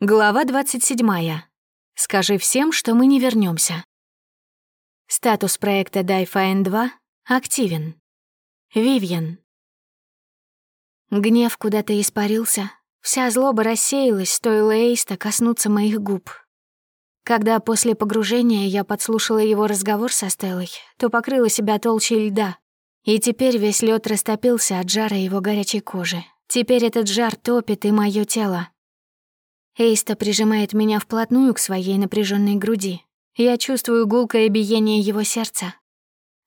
Глава 27. Скажи всем, что мы не вернемся. Статус проекта Дайфайн 2 активен. Вивьен. Гнев куда-то испарился. Вся злоба рассеялась, стоило Эйста коснуться моих губ. Когда после погружения я подслушала его разговор со Стеллой, то покрыла себя толщей льда. И теперь весь лед растопился от жара его горячей кожи. Теперь этот жар топит и мое тело. Эйста прижимает меня вплотную к своей напряженной груди. Я чувствую гулкое биение его сердца.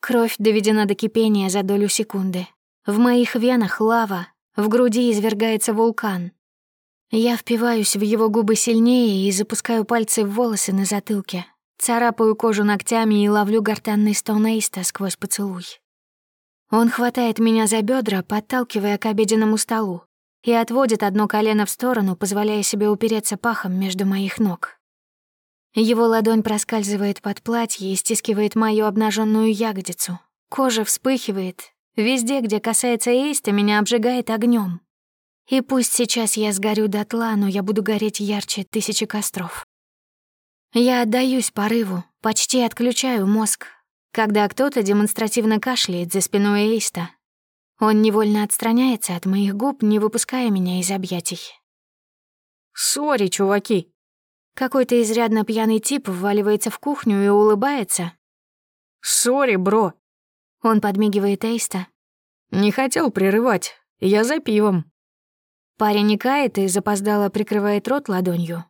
Кровь доведена до кипения за долю секунды. В моих венах лава, в груди извергается вулкан. Я впиваюсь в его губы сильнее и запускаю пальцы в волосы на затылке. Царапаю кожу ногтями и ловлю гортанный стон Эйста сквозь поцелуй. Он хватает меня за бедра, подталкивая к обеденному столу и отводит одно колено в сторону, позволяя себе упереться пахом между моих ног. Его ладонь проскальзывает под платье и стискивает мою обнаженную ягодицу. Кожа вспыхивает. Везде, где касается Эйста, меня обжигает огнем. И пусть сейчас я сгорю дотла, но я буду гореть ярче тысячи костров. Я отдаюсь порыву, почти отключаю мозг, когда кто-то демонстративно кашляет за спиной Эйста, он невольно отстраняется от моих губ, не выпуская меня из объятий. «Sorry, чуваки!» Какой-то изрядно пьяный тип вваливается в кухню и улыбается. «Sorry, bro!» Он подмигивает Эйста. «Не хотел прерывать. Я за пивом». Парень икает и запоздало прикрывает рот ладонью.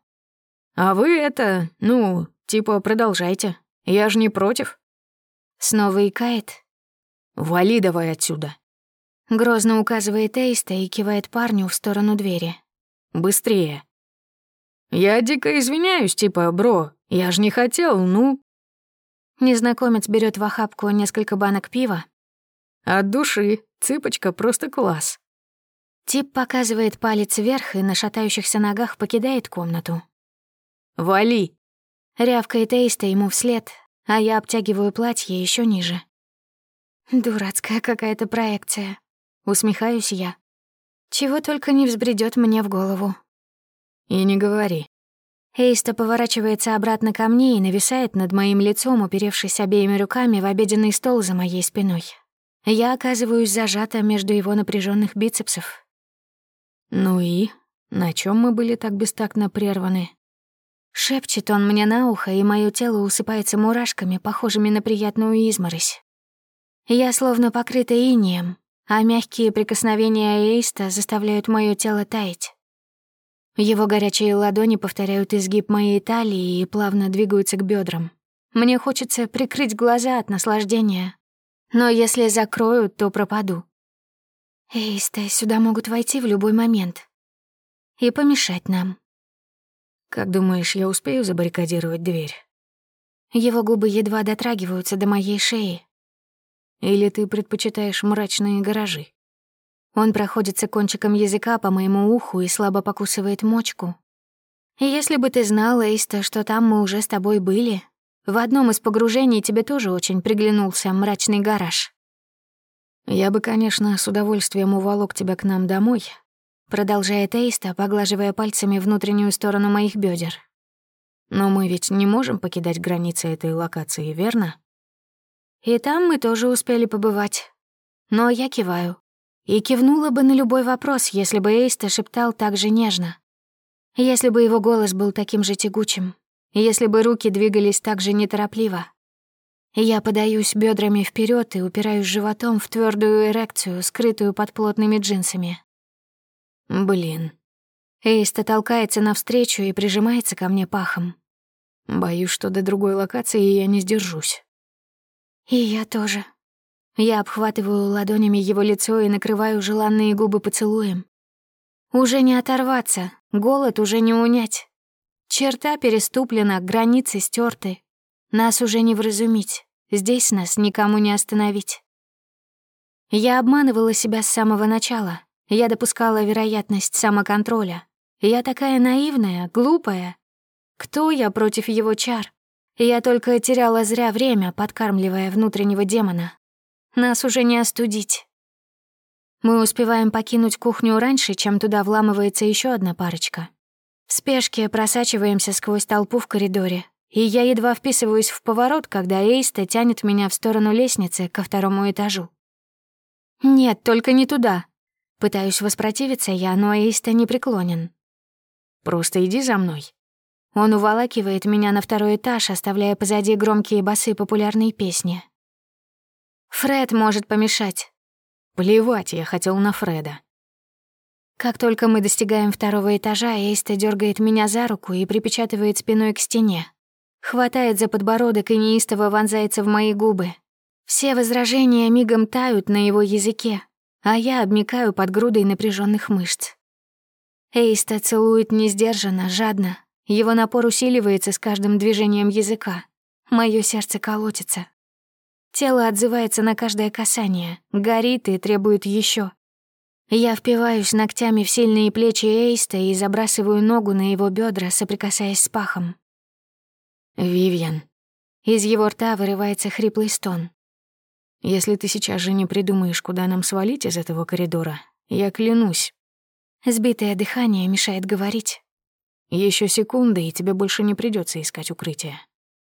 «А вы это, ну, типа, продолжайте. Я же не против». Снова икает. «Вали давай отсюда». Грозно указывает Эйста и кивает парню в сторону двери. «Быстрее». «Я дико извиняюсь, типа, бро, я ж не хотел, ну...» Незнакомец берет в охапку несколько банок пива. «От души, цыпочка просто класс». Тип показывает палец вверх и на шатающихся ногах покидает комнату. «Вали!» Рявкает Эйста ему вслед, а я обтягиваю платье еще ниже. Дурацкая какая-то проекция. Усмехаюсь я. Чего только не взбредёт мне в голову. И не говори. Эйста поворачивается обратно ко мне и нависает над моим лицом, уперевшись обеими руками в обеденный стол за моей спиной. Я оказываюсь зажата между его напряженных бицепсов. «Ну и? На чем мы были так бестактно прерваны?» Шепчет он мне на ухо, и мое тело усыпается мурашками, похожими на приятную изморозь. Я словно покрыта инеем, а мягкие прикосновения Эйста заставляют моё тело таять. Его горячие ладони повторяют изгиб моей талии и плавно двигаются к бедрам. Мне хочется прикрыть глаза от наслаждения, но если закрою, то пропаду. Эйста сюда могут войти в любой момент и помешать нам. Как думаешь, я успею забаррикадировать дверь? Его губы едва дотрагиваются до моей шеи, или ты предпочитаешь мрачные гаражи? Он проходится кончиком языка по моему уху и слабо покусывает мочку. Если бы ты знала, Эйста, что там мы уже с тобой были, в одном из погружений тебе тоже очень приглянулся мрачный гараж. Я бы, конечно, с удовольствием уволок тебя к нам домой, продолжает Эйста, поглаживая пальцами внутреннюю сторону моих бедер. Но мы ведь не можем покидать границы этой локации, верно? И там мы тоже успели побывать. Но я киваю. И кивнула бы на любой вопрос, если бы Эйста шептал так же нежно. Если бы его голос был таким же тягучим. Если бы руки двигались так же неторопливо. Я подаюсь бедрами вперед и упираюсь животом в твердую эрекцию, скрытую под плотными джинсами. Блин. Эйста толкается навстречу и прижимается ко мне пахом. Боюсь, что до другой локации я не сдержусь. И я тоже. Я обхватываю ладонями его лицо и накрываю желанные губы поцелуем. Уже не оторваться, голод уже не унять. Черта переступлена, границы стерты. Нас уже не вразумить, здесь нас никому не остановить. Я обманывала себя с самого начала. Я допускала вероятность самоконтроля. Я такая наивная, глупая. Кто я против его чар? Я только теряла зря время, подкармливая внутреннего демона. Нас уже не остудить. Мы успеваем покинуть кухню раньше, чем туда вламывается еще одна парочка. В спешке просачиваемся сквозь толпу в коридоре, и я едва вписываюсь в поворот, когда Эйста тянет меня в сторону лестницы ко второму этажу. «Нет, только не туда». Пытаюсь воспротивиться я, но Эйста не преклонен. «Просто иди за мной». Он уволакивает меня на второй этаж, оставляя позади громкие басы популярной песни. Фред может помешать. Плевать, я хотел на Фреда. Как только мы достигаем второго этажа, Эйста дергает меня за руку и припечатывает спиной к стене. Хватает за подбородок и неистово вонзается в мои губы. Все возражения мигом тают на его языке, а я обмикаю под грудой напряженных мышц. Эйста целует несдержанно, жадно. Его напор усиливается с каждым движением языка. Моё сердце колотится. Тело отзывается на каждое касание, горит и требует еще. Я впиваюсь ногтями в сильные плечи Эйста и забрасываю ногу на его бедра, соприкасаясь с пахом. «Вивьен». Из его рта вырывается хриплый стон. «Если ты сейчас же не придумаешь, куда нам свалить из этого коридора, я клянусь». Сбитое дыхание мешает говорить. Еще секунды, и тебе больше не придется искать укрытие.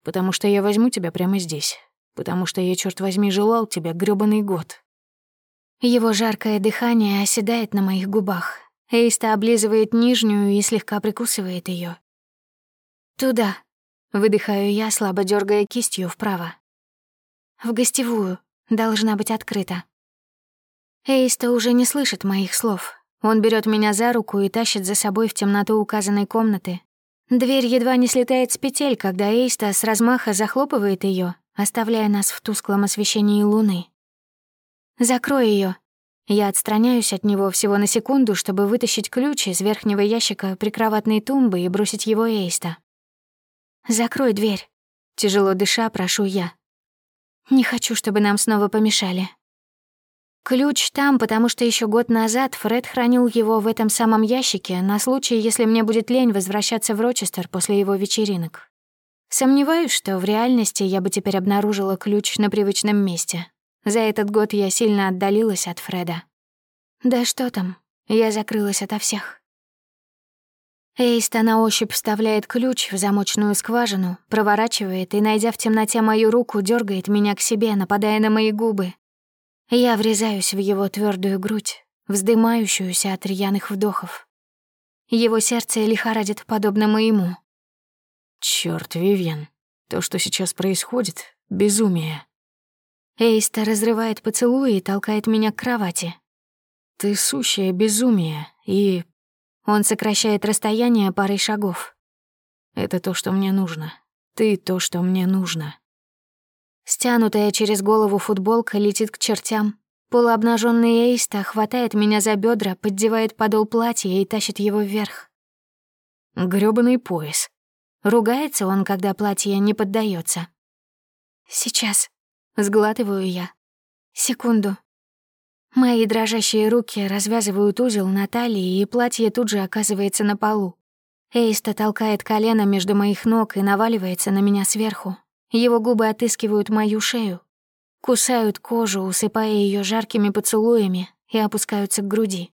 Потому что я возьму тебя прямо здесь. Потому что я, черт возьми, желал тебя грёбаный год. Его жаркое дыхание оседает на моих губах. Эйста облизывает нижнюю и слегка прикусывает ее. «Туда», — выдыхаю я, слабо дергая кистью вправо. «В гостевую. Должна быть открыта». Эйста уже не слышит моих слов. Он берет меня за руку и тащит за собой в темноту указанной комнаты. Дверь едва не слетает с петель, когда Эйста с размаха захлопывает ее, оставляя нас в тусклом освещении луны. «Закрой ее. Я отстраняюсь от него всего на секунду, чтобы вытащить ключ из верхнего ящика прикроватной тумбы и бросить его Эйста. «Закрой дверь». Тяжело дыша, прошу я. Не хочу, чтобы нам снова помешали. Ключ там, потому что еще год назад Фред хранил его в этом самом ящике на случай, если мне будет лень возвращаться в Рочестер после его вечеринок. Сомневаюсь, что в реальности я бы теперь обнаружила ключ на привычном месте. За этот год я сильно отдалилась от Фреда. Да что там, я закрылась ото всех. Эйста на ощупь вставляет ключ в замочную скважину, проворачивает и, найдя в темноте мою руку, дергает меня к себе, нападая на мои губы. Я врезаюсь в его твердую грудь, вздымающуюся от рьяных вдохов. Его сердце лихорадит подобно моему. Черт, Вивьен, то, что сейчас происходит, безумие. Эйста разрывает поцелуи и толкает меня к кровати. «Ты сущее безумие, и...» Он сокращает расстояние парой шагов. «Это то, что мне нужно. Ты то, что мне нужно». Стянутая через голову футболка летит к чертям. Полуобнаженный Эйста хватает меня за бедра, поддевает подол платья и тащит его вверх. Грёбаный пояс. Ругается он, когда платье не поддается. «Сейчас», Сглатываю я. Секунду. Мои дрожащие руки развязывают узел на талии, и платье тут же оказывается на полу. Эйста толкает колено между моих ног и наваливается на меня сверху. Его губы отыскивают мою шею, кусают кожу, усыпая ее жаркими поцелуями, и опускаются к груди.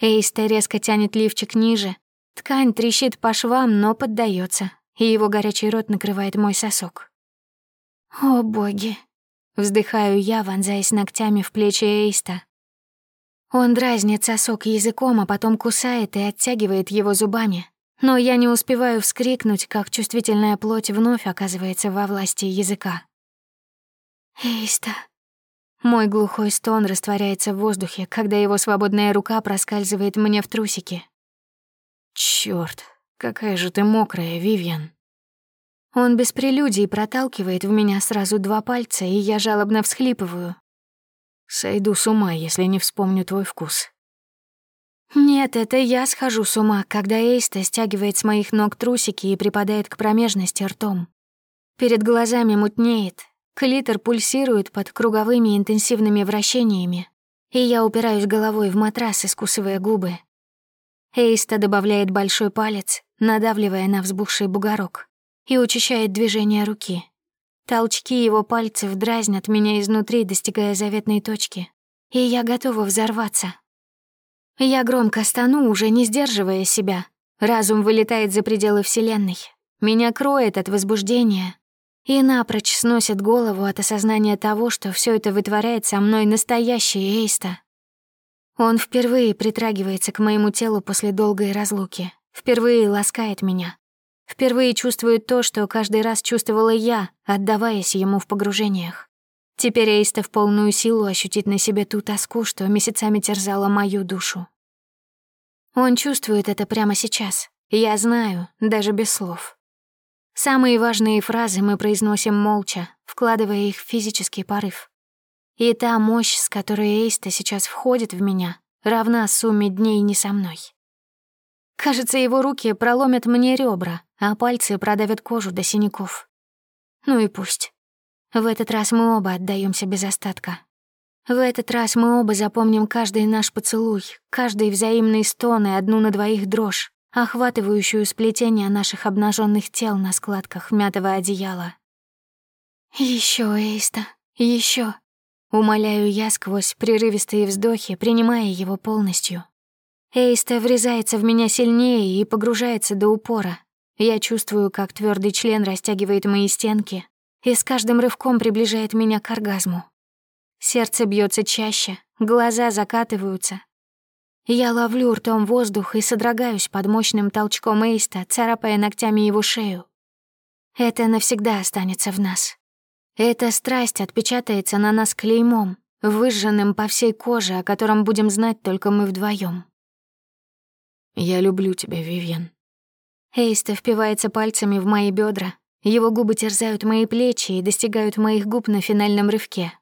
Эйста резко тянет лифчик ниже. Ткань трещит по швам, но поддается, и его горячий рот накрывает мой сосок. О, боги, Вздыхаю я, вонзаясь ногтями в плечи Эйста. Он дразнит сосок языком, а потом кусает и оттягивает его зубами. Но я не успеваю вскрикнуть, как чувствительная плоть вновь оказывается во власти языка. «Эйста...» Мой глухой стон растворяется в воздухе, когда его свободная рука проскальзывает мне в трусики. Чёрт, какая же ты мокрая, Вивьен. Он без прелюдий проталкивает в меня сразу два пальца, и я жалобно всхлипываю. Сойду с ума, если не вспомню твой вкус. Нет, это я схожу с ума, когда Эйста стягивает с моих ног трусики и припадает к промежности ртом. Перед глазами мутнеет, клитор пульсирует под круговыми интенсивными вращениями, и я упираюсь головой в матрас, искусывая губы. Эйста добавляет большой палец, надавливая на взбухший бугорок и учащает движение руки. Толчки его пальцев дразнят меня изнутри, достигая заветной точки, и я готова взорваться. Я громко стану, уже не сдерживая себя. Разум вылетает за пределы Вселенной. Меня кроет от возбуждения и напрочь сносит голову от осознания того, что все это вытворяет со мной настоящий Эйста. Он впервые притрагивается к моему телу после долгой разлуки, впервые ласкает меня, впервые чувствует то, что каждый раз чувствовала я, отдаваясь ему в погружениях. Теперь Эйста в полную силу ощутит на себе ту тоску, что месяцами терзала мою душу. Он чувствует это прямо сейчас. Я знаю, даже без слов. Самые важные фразы мы произносим молча, вкладывая их в физический порыв. И та мощь, с которой Эйста сейчас входит в меня, равна сумме дней не со мной. Кажется, его руки проломят мне ребра, а пальцы продавят кожу до синяков. Ну и пусть. В этот раз мы оба отдаемся без остатка. В этот раз мы оба запомним каждый наш поцелуй, каждый взаимный стон и одну на двоих дрожь, охватывающую сплетение наших обнаженных тел на складках мятого одеяла. Еще, Эйста, еще, умоляю я сквозь прерывистые вздохи, принимая его полностью. Эйста врезается в меня сильнее и погружается до упора. Я чувствую, как твердый член растягивает мои стенки, и с каждым рывком приближает меня к оргазму. Сердце бьется чаще, глаза закатываются. Я ловлю ртом воздух и содрогаюсь под мощным толчком Эйста, царапая ногтями его шею. Это навсегда останется в нас. Эта страсть отпечатается на нас клеймом, выжженным по всей коже, о котором будем знать только мы вдвоем. «Я люблю тебя, Вивьен». Эйста впивается пальцами в мои бедра, его губы терзают мои плечи и достигают моих губ на финальном рывке.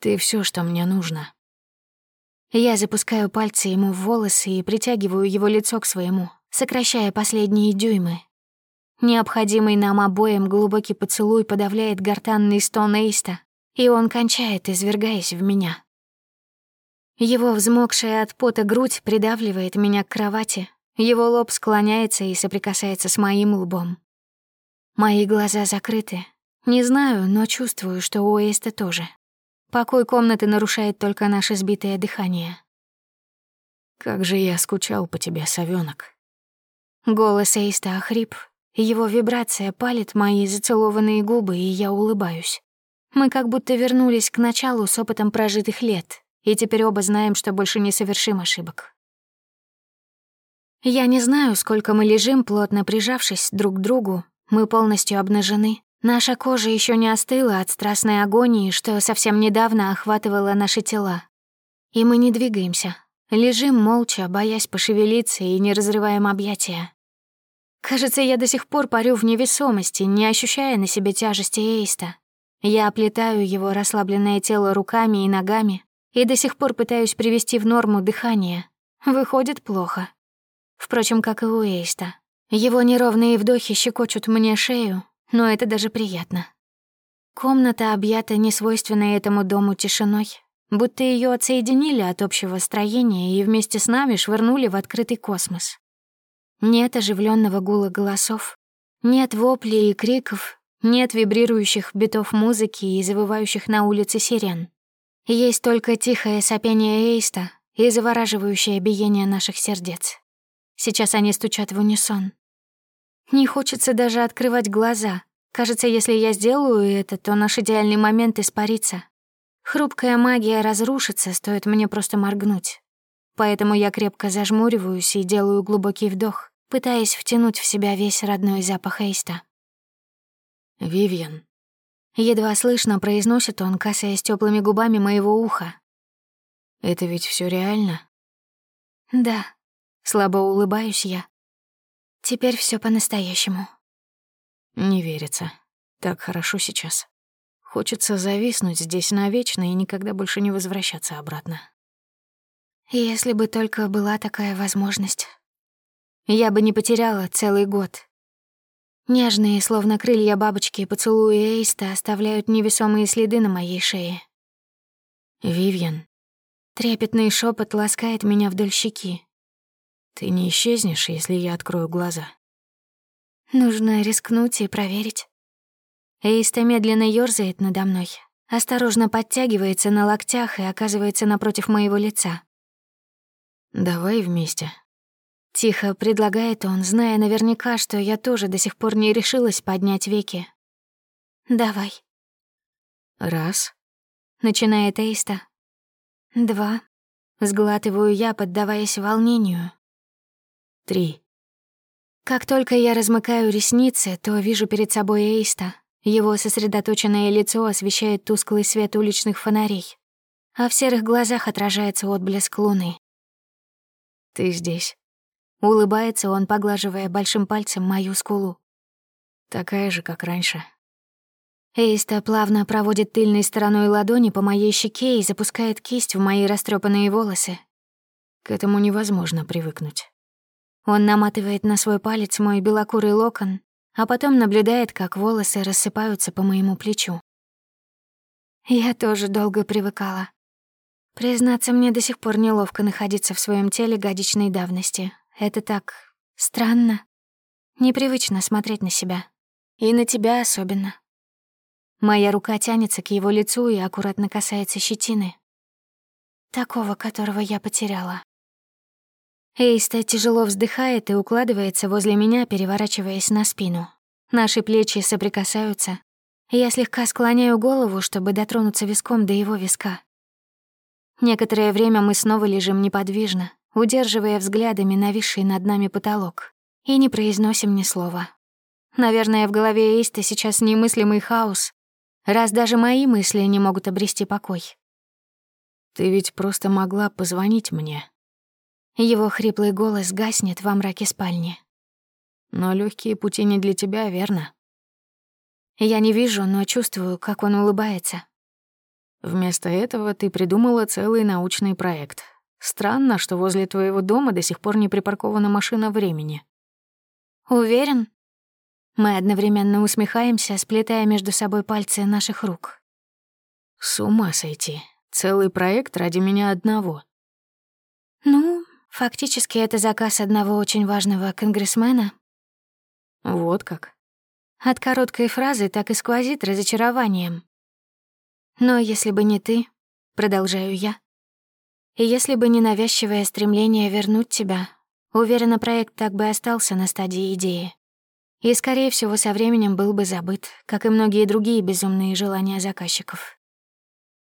«Ты все, что мне нужно». Я запускаю пальцы ему в волосы и притягиваю его лицо к своему, сокращая последние дюймы. Необходимый нам обоим глубокий поцелуй подавляет гортанный стон Эйста, и он кончает, извергаясь в меня. Его взмокшая от пота грудь придавливает меня к кровати, его лоб склоняется и соприкасается с моим лбом. Мои глаза закрыты. Не знаю, но чувствую, что у Эйста тоже. Покой комнаты нарушает только наше сбитое дыхание. «Как же я скучал по тебе, совёнок». Голос Эйста охрип, его вибрация палит мои зацелованные губы, и я улыбаюсь. Мы как будто вернулись к началу с опытом прожитых лет, и теперь оба знаем, что больше не совершим ошибок. Я не знаю, сколько мы лежим, плотно прижавшись друг к другу, мы полностью обнажены. Наша кожа еще не остыла от страстной агонии, что совсем недавно охватывала наши тела. И мы не двигаемся. Лежим молча, боясь пошевелиться и не разрываем объятия. Кажется, я до сих пор парю в невесомости, не ощущая на себе тяжести Эйста. Я оплетаю его расслабленное тело руками и ногами и до сих пор пытаюсь привести в норму дыхание. Выходит плохо. Впрочем, как и у Эйста. Его неровные вдохи щекочут мне шею, но это даже приятно. Комната объята несвойственной этому дому тишиной, будто ее отсоединили от общего строения и вместе с нами швырнули в открытый космос. Нет оживленного гула голосов, нет воплей и криков, нет вибрирующих битов музыки и завывающих на улице сирен. Есть только тихое сопение Эйста и завораживающее биение наших сердец. Сейчас они стучат в унисон, не хочется даже открывать глаза. Кажется, если я сделаю это, то наш идеальный момент испарится. Хрупкая магия разрушится, стоит мне просто моргнуть. Поэтому я крепко зажмуриваюсь и делаю глубокий вдох, пытаясь втянуть в себя весь родной запах Эйста. «Вивьен». Едва слышно произносит он, касаясь теплыми губами моего уха. «Это ведь все реально?» «Да», — слабо улыбаюсь я. Теперь все по-настоящему. Не верится. Так хорошо сейчас. Хочется зависнуть здесь навечно и никогда больше не возвращаться обратно. Если бы только была такая возможность. Я бы не потеряла целый год. Нежные, словно крылья бабочки, поцелуи Эйста оставляют невесомые следы на моей шее. «Вивьен». Трепетный шепот ласкает меня вдоль щеки. Ты не исчезнешь, если я открою глаза. Нужно рискнуть и проверить. Эйста медленно ёрзает надо мной, осторожно подтягивается на локтях и оказывается напротив моего лица. Давай вместе. Тихо предлагает он, зная наверняка, что я тоже до сих пор не решилась поднять веки. «Давай». «Раз», — начинает Эйста. «Два». Сглатываю я, поддаваясь волнению. «Три». Как только я размыкаю ресницы, то вижу перед собой Эйста. Его сосредоточенное лицо освещает тусклый свет уличных фонарей, а в серых глазах отражается отблеск луны. «Ты здесь». Улыбается он, поглаживая большим пальцем мою скулу. «Такая же, как раньше». Эйста плавно проводит тыльной стороной ладони по моей щеке и запускает кисть в мои растрепанные волосы. К этому невозможно привыкнуть. Он наматывает на свой палец мой белокурый локон, а потом наблюдает, как волосы рассыпаются по моему плечу. Я тоже долго привыкала. Признаться, мне до сих пор неловко находиться в своем теле годичной давности. Это так странно. Непривычно смотреть на себя. И на тебя особенно. Моя рука тянется к его лицу и аккуратно касается щетины. Такого, которого я потеряла. Эйста тяжело вздыхает и укладывается возле меня, переворачиваясь на спину. Наши плечи соприкасаются. Я слегка склоняю голову, чтобы дотронуться виском до его виска. Некоторое время мы снова лежим неподвижно, удерживая взглядами нависший над нами потолок, и не произносим ни слова. Наверное, в голове Эйста сейчас немыслимый хаос, раз даже мои мысли не могут обрести покой. «Ты ведь просто могла позвонить мне», его хриплый голос гаснет во мраке спальни. «Но легкие пути не для тебя, верно?» Я не вижу, но чувствую, как он улыбается. Вместо этого ты придумала целый научный проект. Странно, что возле твоего дома до сих пор не припаркована машина времени. Уверен? Мы одновременно усмехаемся, сплетая между собой пальцы наших рук. С ума сойти. Целый проект ради меня одного. Ну, Фактически это заказ одного очень важного конгрессмена. Вот как. От короткой фразы так и сквозит разочарованием. Но если бы не ты, продолжаю я, и если бы не навязчивое стремление вернуть тебя, уверена, проект так бы остался на стадии идеи. И, скорее всего, со временем был бы забыт, как и многие другие безумные желания заказчиков.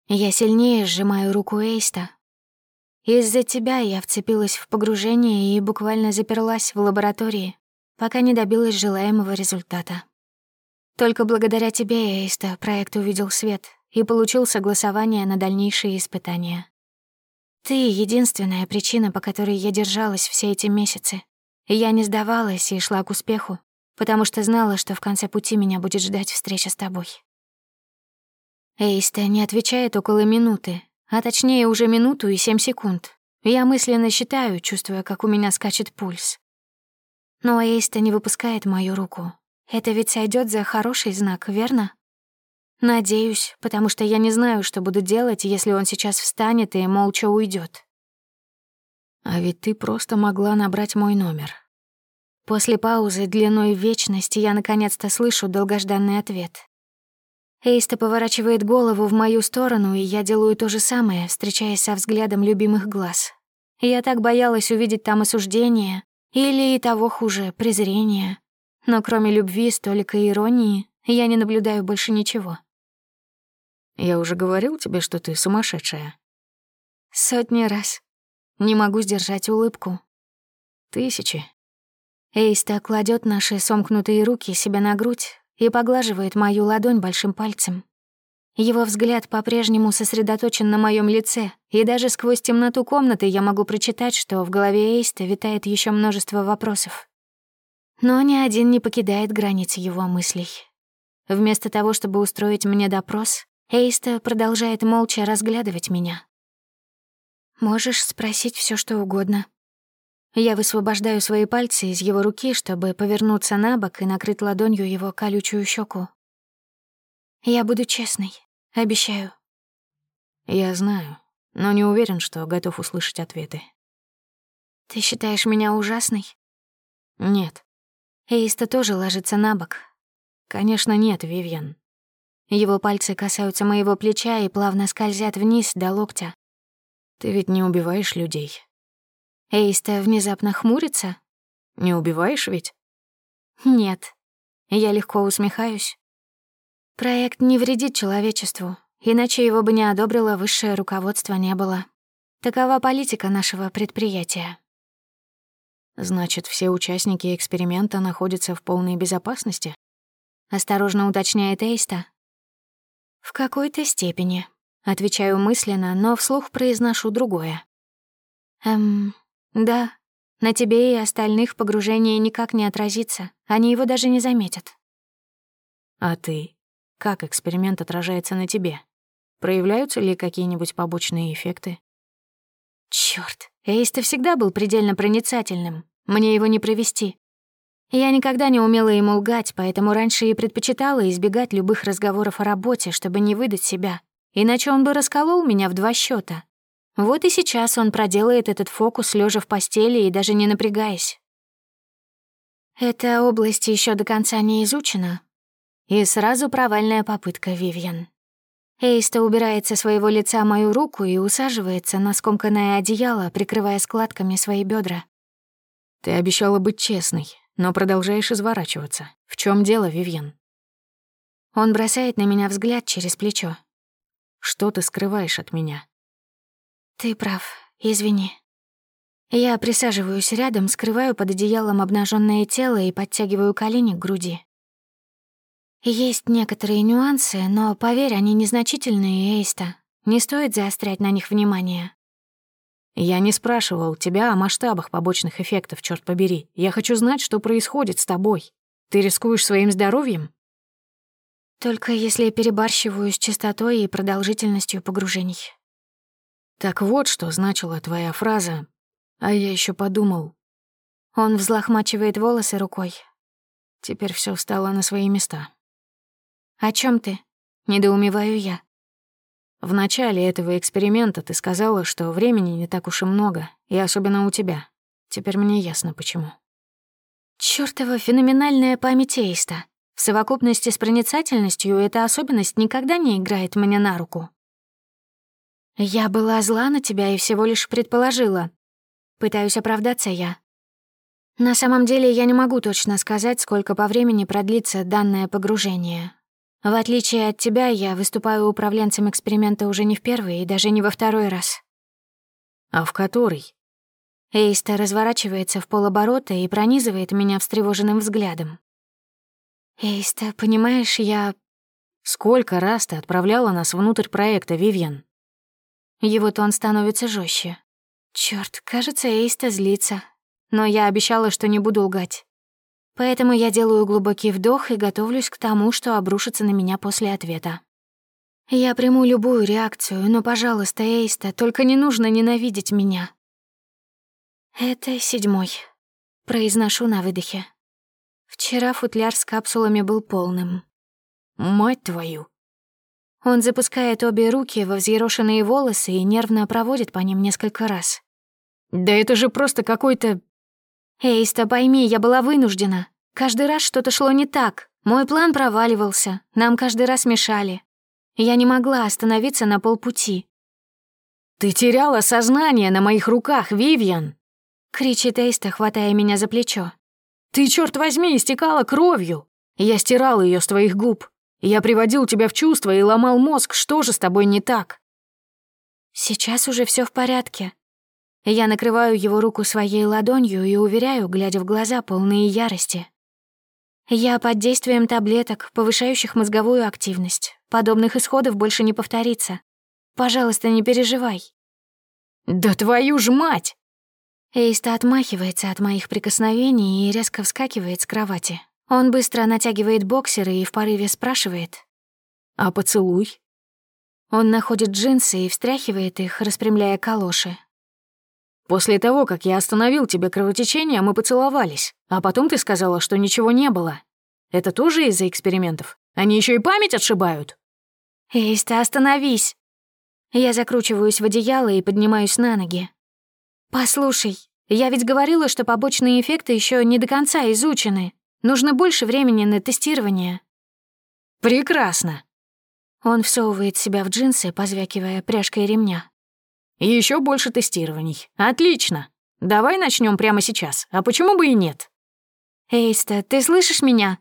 Я сильнее сжимаю руку Эйста, из-за тебя я вцепилась в погружение и буквально заперлась в лаборатории, пока не добилась желаемого результата. Только благодаря тебе, Эйста, проект увидел свет и получил согласование на дальнейшие испытания. Ты — единственная причина, по которой я держалась все эти месяцы. Я не сдавалась и шла к успеху, потому что знала, что в конце пути меня будет ждать встреча с тобой. Эйста не отвечает около минуты, а точнее уже минуту и семь секунд. Я мысленно считаю, чувствуя, как у меня скачет пульс. Но Эйста не выпускает мою руку. Это ведь сойдет за хороший знак, верно? Надеюсь, потому что я не знаю, что буду делать, если он сейчас встанет и молча уйдет. А ведь ты просто могла набрать мой номер. После паузы длиной в вечность я наконец-то слышу долгожданный ответ. Эйста поворачивает голову в мою сторону, и я делаю то же самое, встречаясь со взглядом любимых глаз. Я так боялась увидеть там осуждение, или и того хуже, презрение. Но кроме любви, столько иронии, я не наблюдаю больше ничего. Я уже говорил тебе, что ты сумасшедшая. Сотни раз. Не могу сдержать улыбку. Тысячи. Эйста кладет наши сомкнутые руки себе на грудь, и поглаживает мою ладонь большим пальцем. Его взгляд по-прежнему сосредоточен на моем лице, и даже сквозь темноту комнаты я могу прочитать, что в голове Эйста витает еще множество вопросов. Но ни один не покидает границ его мыслей. Вместо того, чтобы устроить мне допрос, Эйста продолжает молча разглядывать меня. «Можешь спросить все, что угодно», я высвобождаю свои пальцы из его руки, чтобы повернуться на бок и накрыть ладонью его колючую щеку. Я буду честной, обещаю. Я знаю, но не уверен, что готов услышать ответы. Ты считаешь меня ужасной? Нет. Эйста тоже ложится на бок. Конечно, нет, Вивьен. Его пальцы касаются моего плеча и плавно скользят вниз до локтя. Ты ведь не убиваешь людей. Эйста внезапно хмурится. Не убиваешь ведь? Нет. Я легко усмехаюсь. Проект не вредит человечеству, иначе его бы не одобрило высшее руководство не было. Такова политика нашего предприятия. Значит, все участники эксперимента находятся в полной безопасности? Осторожно уточняет Эйста. В какой-то степени. Отвечаю мысленно, но вслух произношу другое. Эм, да, на тебе и остальных погружение никак не отразится, они его даже не заметят. А ты? Как эксперимент отражается на тебе? Проявляются ли какие-нибудь побочные эффекты? Чёрт, Эйс-то всегда был предельно проницательным. Мне его не провести. Я никогда не умела ему лгать, поэтому раньше и предпочитала избегать любых разговоров о работе, чтобы не выдать себя. Иначе он бы расколол меня в два счета. Вот и сейчас он проделает этот фокус, лежа в постели и даже не напрягаясь. Эта область еще до конца не изучена. И сразу провальная попытка, Вивьен. Эйста убирает со своего лица мою руку и усаживается на скомканное одеяло, прикрывая складками свои бедра. «Ты обещала быть честной, но продолжаешь изворачиваться. В чем дело, Вивьен?» Он бросает на меня взгляд через плечо. «Что ты скрываешь от меня?» «Ты прав, извини». Я присаживаюсь рядом, скрываю под одеялом обнаженное тело и подтягиваю колени к груди. Есть некоторые нюансы, но, поверь, они незначительные, Эйста. Не стоит заострять на них внимание. Я не спрашивал тебя о масштабах побочных эффектов, черт побери. Я хочу знать, что происходит с тобой. Ты рискуешь своим здоровьем? Только если перебарщиваю с частотой и продолжительностью погружений. Так вот, что значила твоя фраза. А я еще подумал. Он взлохмачивает волосы рукой. Теперь все встало на свои места. «О чем ты?» — недоумеваю я. В начале этого эксперимента ты сказала, что времени не так уж и много, и особенно у тебя. Теперь мне ясно, почему. Чёртова феноменальная память Эйста. В совокупности с проницательностью эта особенность никогда не играет мне на руку. Я была зла на тебя и всего лишь предположила. Пытаюсь оправдаться я. На самом деле я не могу точно сказать, сколько по времени продлится данное погружение, в отличие от тебя, я выступаю управленцем эксперимента уже не в первый и даже не во второй раз. А в который? Эйста разворачивается в полоборота и пронизывает меня встревоженным взглядом. Эйста, понимаешь, я... Сколько раз ты отправляла нас внутрь проекта, Вивьен? Его тон становится жестче. Черт, кажется, Эйста злится. Но я обещала, что не буду лгать. Поэтому я делаю глубокий вдох и готовлюсь к тому, что обрушится на меня после ответа. Я приму любую реакцию, но, пожалуйста, Эйста, только не нужно ненавидеть меня. Это седьмой. Произношу на выдохе. Вчера футляр с капсулами был полным. Мать твою. Он запускает обе руки во взъерошенные волосы и нервно проводит по ним несколько раз. Да это же просто какой-то «Эйста, пойми, я была вынуждена. Каждый раз что-то шло не так. Мой план проваливался, нам каждый раз мешали. Я не могла остановиться на полпути». «Ты теряла сознание на моих руках, Вивьен!» — кричит Эйста, хватая меня за плечо. «Ты, черт возьми, истекала кровью! Я стирал ее с твоих губ. Я приводил тебя в чувство и ломал мозг. Что же с тобой не так?» «Сейчас уже все в порядке. Я накрываю его руку своей ладонью и уверяю, глядя в глаза, полные ярости. Я под действием таблеток, повышающих мозговую активность. Подобных исходов больше не повторится. Пожалуйста, не переживай. Да твою ж мать! Эйста отмахивается от моих прикосновений и резко вскакивает с кровати. Он быстро натягивает боксеры и в порыве спрашивает. «А поцелуй?» Он находит джинсы и встряхивает их, распрямляя калоши. После того, как я остановил тебе кровотечение, мы поцеловались, а потом ты сказала, что ничего не было. Это тоже из-за экспериментов? Они еще и память отшибают?» «Эйста, остановись!» Я закручиваюсь в одеяло и поднимаюсь на ноги. «Послушай, я ведь говорила, что побочные эффекты еще не до конца изучены. Нужно больше времени на тестирование». «Прекрасно!» Он всовывает себя в джинсы, позвякивая пряжкой ремня. Еще больше тестирований. Отлично. Давай начнем прямо сейчас, а почему бы и нет? Эйста, ты слышишь меня?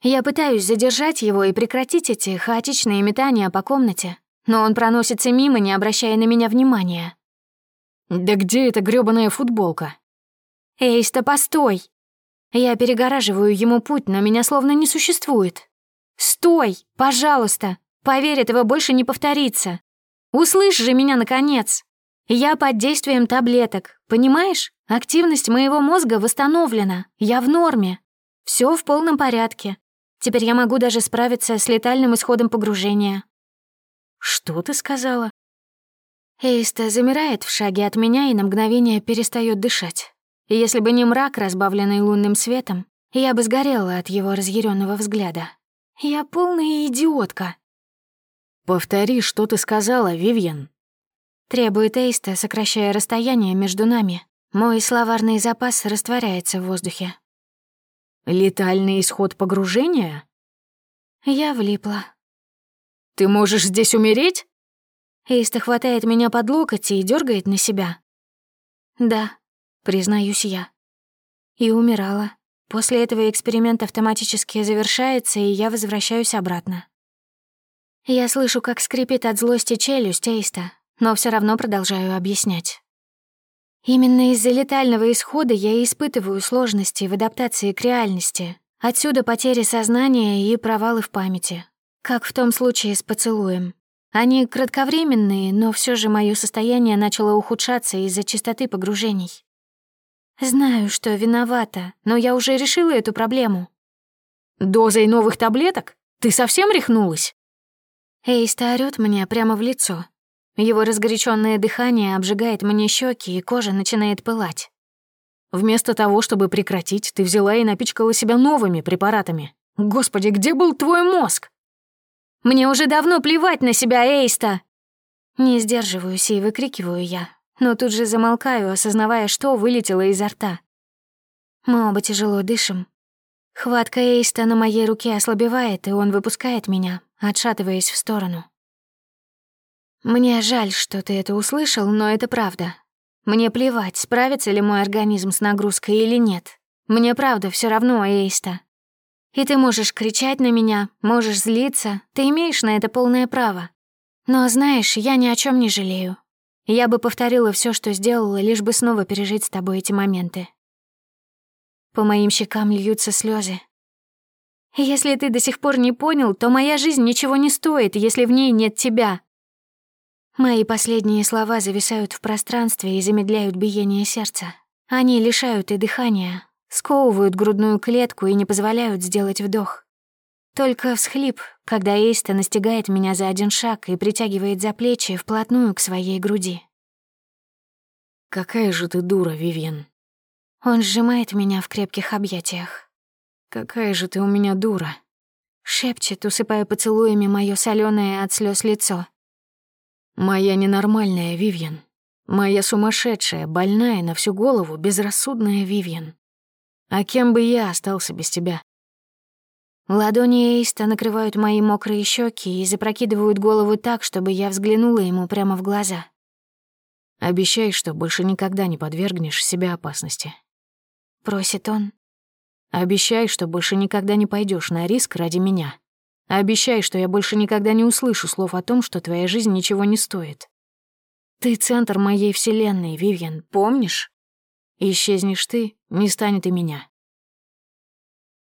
Я пытаюсь задержать его и прекратить эти хаотичные метания по комнате, но он проносится мимо, не обращая на меня внимания. Да где эта грёбаная футболка? Эйста, постой! Я перегораживаю ему путь, но меня словно не существует. Стой, пожалуйста, поверь, этого больше не повторится. Услышь же меня, наконец. Я под действием таблеток, понимаешь? Активность моего мозга восстановлена, я в норме. Все в полном порядке. Теперь я могу даже справиться с летальным исходом погружения. Что ты сказала? Эйста замирает в шаге от меня и на мгновение перестает дышать. Если бы не мрак, разбавленный лунным светом, я бы сгорела от его разъяренного взгляда. Я полная идиотка. «Повтори, что ты сказала, Вивьен», Требует Эйста, сокращая расстояние между нами. Мой словарный запас растворяется в воздухе. «Летальный исход погружения?» Я влипла. «Ты можешь здесь умереть?» Эйста хватает меня под локоть и дергает на себя. «Да», — признаюсь я. И умирала. После этого эксперимент автоматически завершается, и я возвращаюсь обратно. Я слышу, как скрипит от злости челюсть Эйста, но все равно продолжаю объяснять. Именно из-за летального исхода я испытываю сложности в адаптации к реальности. Отсюда потери сознания и провалы в памяти. Как в том случае с поцелуем. Они кратковременные, но все же мое состояние начало ухудшаться из-за частоты погружений. Знаю, что виновата, но я уже решила эту проблему. Дозой новых таблеток? Ты совсем рехнулась? Эйста орёт мне прямо в лицо. Его разгоряченное дыхание обжигает мне щеки, и кожа начинает пылать. Вместо того, чтобы прекратить, ты взяла и напичкала себя новыми препаратами. Господи, где был твой мозг? Мне уже давно плевать на себя, Эйста. Не сдерживаюсь и выкрикиваю я, но тут же замолкаю, осознавая, что вылетело изо рта. Мы оба тяжело дышим. Хватка Эйста на моей руке ослабевает, и он выпускает меня, отшатываясь в сторону. Мне жаль, что ты это услышал, но это правда. Мне плевать, справится ли мой организм с нагрузкой или нет. Мне правда все равно, Эйста. И ты можешь кричать на меня, можешь злиться, ты имеешь на это полное право. Но знаешь, я ни о чем не жалею. Я бы повторила все, что сделала, лишь бы снова пережить с тобой эти моменты. По моим щекам льются слезы. Если ты до сих пор не понял, то моя жизнь ничего не стоит, если в ней нет тебя. Мои последние слова зависают в пространстве и замедляют биение сердца. Они лишают и дыхания, сковывают грудную клетку и не позволяют сделать вдох. Только всхлип, когда Эйста настигает меня за один шаг и притягивает за плечи вплотную к своей груди. «Какая же ты дура, Вивьен!» Он сжимает меня в крепких объятиях. «Какая же ты у меня дура!» Шепчет, усыпая поцелуями моё солёное от слёз лицо. Моя ненормальная Вивьен. Моя сумасшедшая, больная на всю голову, безрассудная Вивьен. А кем бы я остался без тебя? Ладони Эйста накрывают мои мокрые щеки и запрокидывают голову так, чтобы я взглянула ему прямо в глаза. Обещай, что больше никогда не подвергнешь себя опасности. Просит он. Обещай, что больше никогда не пойдешь на риск ради меня. Обещай, что я больше никогда не услышу слов о том, что твоя жизнь ничего не стоит. Ты центр моей вселенной, Вивьен, помнишь? Исчезнешь ты, не станет и меня.